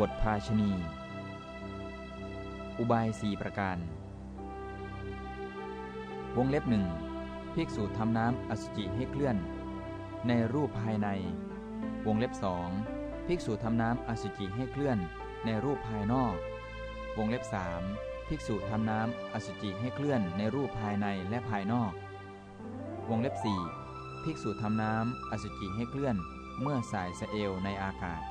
บทภาชณีอุบายสี่ประการ วงเล็บหนึ่งภิกษุทำน้ำอสุจิให้เคลื่อน ในรูปภายใน วงเล็บสองภิกษุทำน้ำอสุจิให้เคลื่อน ในรูปภายนอก วงเล็บสามภิกษุทำน้ำอสุจิให้เคลื่อนในรูปภายในและภายนอก วงเล็บสี่ภิกษุทำน้ำอสุจิให้เคลื่อน เมื่อสายสเอลในอากาศ